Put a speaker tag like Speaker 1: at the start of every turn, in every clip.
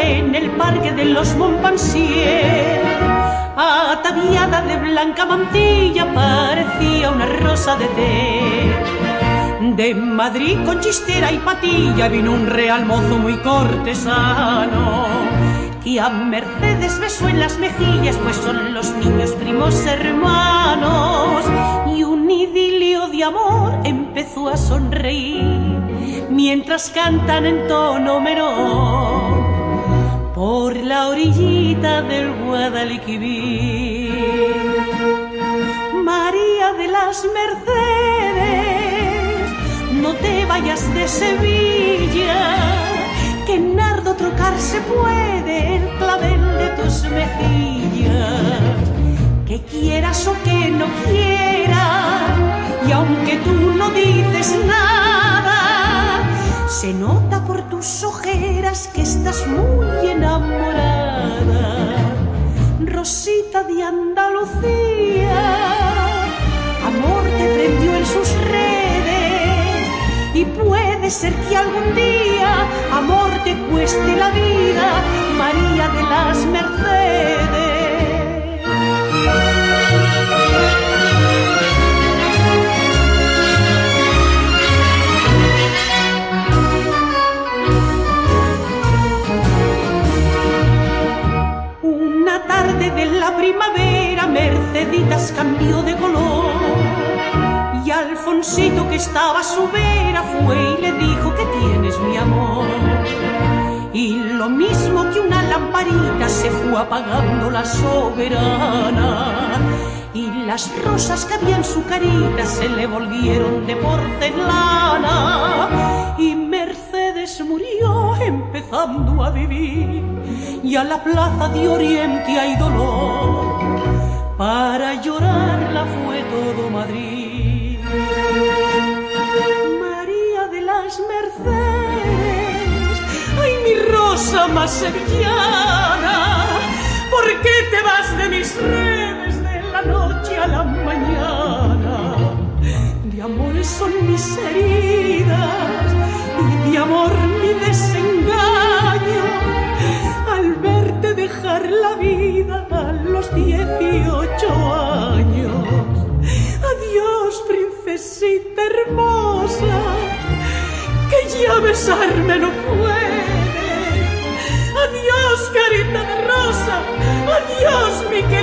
Speaker 1: en el parque de los Montpensier. Ataviada de blanca mantilla parecía una rosa de té. De Madrid con chistera y patilla vino un real mozo muy cortesano que a Mercedes besó en las mejillas, pues son los niños primos hermanos. Empezó a sonreír mientras cantan en tono menor por la orillita del Guadalquivir. María de las Mercedes, no te vayas de Sevilla, que nardo trocarse puede el clavel de tus mejillas. Que quieras o que no quieras, enamorada. Rosita de Andalucía, amor te prendió en sus redes y puede ser que algún día amor te cueste la vida, primavera, Merceditas cambió de color. Y Alfonsito, que estaba a su vera, fue y le dijo que tienes mi amor. Y lo mismo que una lamparita se fue apagando la soberana. Y las rosas que había en su carita se le volvieron de porcelana. A vivir. Y a la plaza de Oriente hay dolor. Para llorarla fue todo Madrid. María de las Mercedes, ay mi rosa más sevillana, ¿por qué te vas de mis redes de la noche a la mañana? De amores son mis 18 años. Adiós, princesita hermosa, que ya besarme no puede. Adiós, carita de rosa, adiós, mi querida.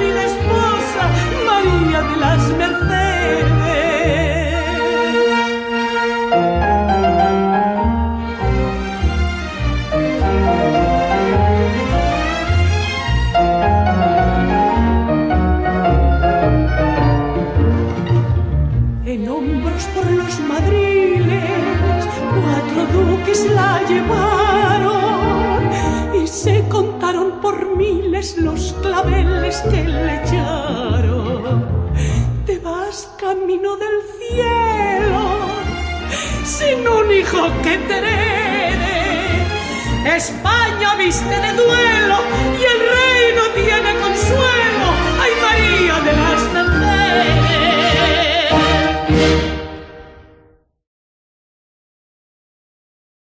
Speaker 1: Duques la llevaron y se contaron por miles los claveles que le echaron. Te vas camino del cielo sin un hijo que te herede. España viste de duelo y el rey no tiene consuelo.